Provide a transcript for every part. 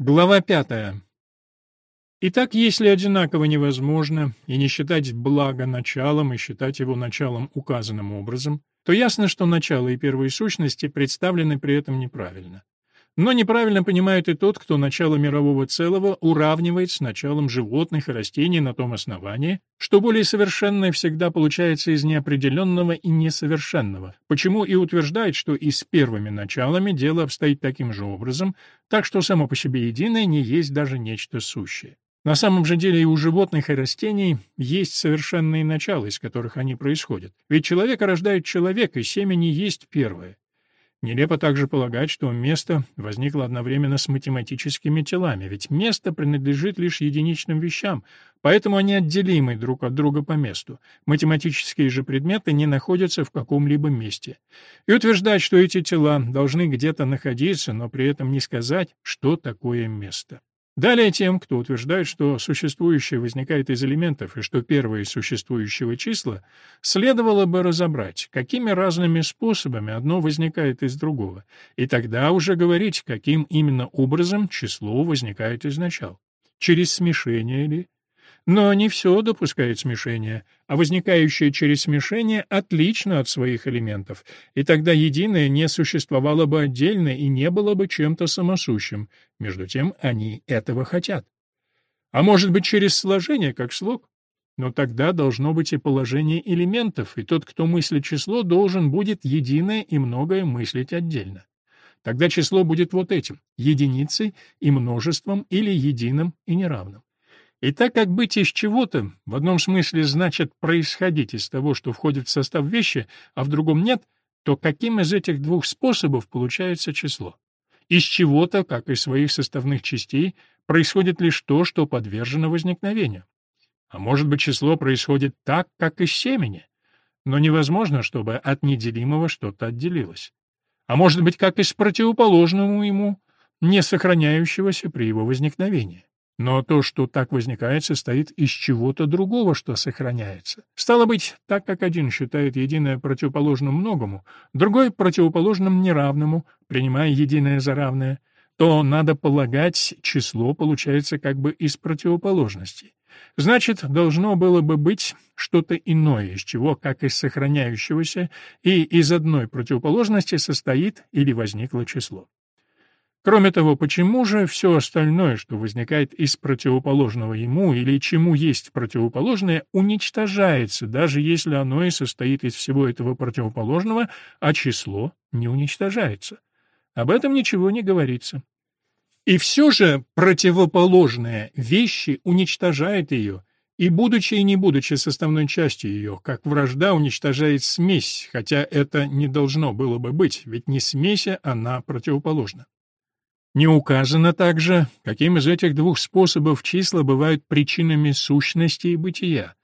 Глава пятая. Итак, если одинаково невозможно и не считать благо началом и считать его началом указанным образом, то ясно, что начало и первые сущности представлены при этом неправильно. Но неправильно понимает и тот, кто начало мирового целого уравнивает с началом животных и растений на том основании, что более совершенное всегда получается из неопределенного и несовершенного, почему и утверждает, что и с первыми началами дело обстоит таким же образом, так что само по себе единое не есть даже нечто сущее. На самом же деле и у животных и растений есть совершенные начала, из которых они происходят. Ведь человека рождает человек, и семя не есть первое. Нелепо также полагать, что место возникло одновременно с математическими телами, ведь место принадлежит лишь единичным вещам, поэтому они отделимы друг от друга по месту. Математические же предметы не находятся в каком-либо месте. И утверждать, что эти тела должны где-то находиться, но при этом не сказать, что такое место. Далее тем, кто утверждает, что существующее возникает из элементов и что первое существующего числа, следовало бы разобрать, какими разными способами одно возникает из другого, и тогда уже говорить, каким именно образом число возникает из начал. Через смешение ли, но не все допускает смешение, а возникающее через смешение отлично от своих элементов, и тогда единое не существовало бы отдельно и не было бы чем-то самосущим. Между тем они этого хотят. А может быть, через сложение, как слог? Но тогда должно быть и положение элементов, и тот, кто мыслит число, должен будет единое и многое мыслить отдельно. Тогда число будет вот этим — единицей и множеством или единым и неравным. И так как быть из чего-то в одном смысле значит происходить из того, что входит в состав вещи, а в другом нет, то каким из этих двух способов получается число? Из чего-то, как из своих составных частей, происходит лишь то, что подвержено возникновению. А может быть, число происходит так, как из семени, но невозможно, чтобы от неделимого что-то отделилось. А может быть, как из противоположного ему, не сохраняющегося при его возникновении. Но то, что так возникает, состоит из чего-то другого, что сохраняется. Стало быть, так как один считает единое противоположным многому, другой — противоположным неравному, принимая единое за равное, то, надо полагать, число получается как бы из противоположностей. Значит, должно было бы быть что-то иное, из чего, как из сохраняющегося, и из одной противоположности состоит или возникло число. Кроме того, почему же все остальное, что возникает из противоположного ему или чему есть противоположное, уничтожается, даже если оно и состоит из всего этого противоположного, а число не уничтожается? Об этом ничего не говорится. И все же противоположное вещи уничтожает ее, и, будучи и не будучи составной частью ее, как вражда уничтожает смесь, хотя это не должно было бы быть, ведь не смесь, она противоположна. Не указано также, каким из этих двух способов числа бывают причинами сущности и бытия.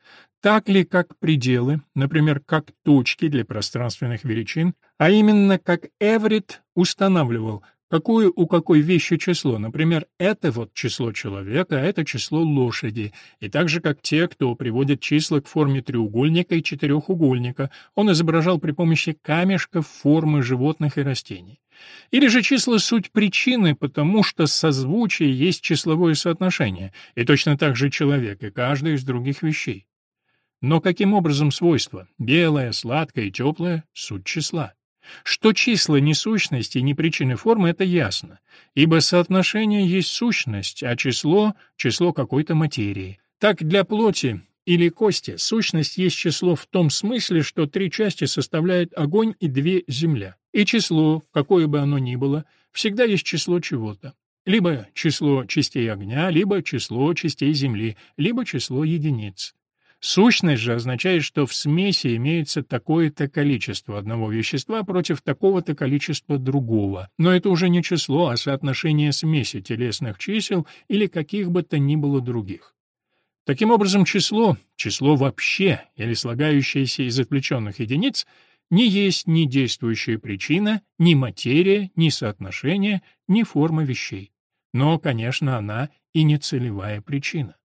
Так ли, как пределы, например, как точки для пространственных величин, а именно как Эврит устанавливал, какое у какой вещи число, например, это вот число человека, а это число лошади, и так же, как те, кто приводит числа к форме треугольника и четырехугольника, он изображал при помощи камешков формы животных и растений. Или же числа — суть причины, потому что созвучие есть числовое соотношение, и точно так же человек и каждая из других вещей. Но каким образом свойства — белое, сладкое и теплое — суть числа? Что числа не сущности не причины формы — это ясно, ибо соотношение есть сущность, а число — число какой-то материи. Так для плоти или кости сущность есть число в том смысле, что три части составляют огонь и две — земля. И число, какое бы оно ни было, всегда есть число чего-то. Либо число частей огня, либо число частей земли, либо число единиц. Сущность же означает, что в смеси имеется такое-то количество одного вещества против такого-то количества другого. Но это уже не число, а соотношение смеси телесных чисел или каких бы то ни было других. Таким образом, число, число вообще или слагающееся из отвлеченных единиц — не есть ни действующая причина, ни материя, ни соотношение, ни форма вещей. Но, конечно, она и не целевая причина.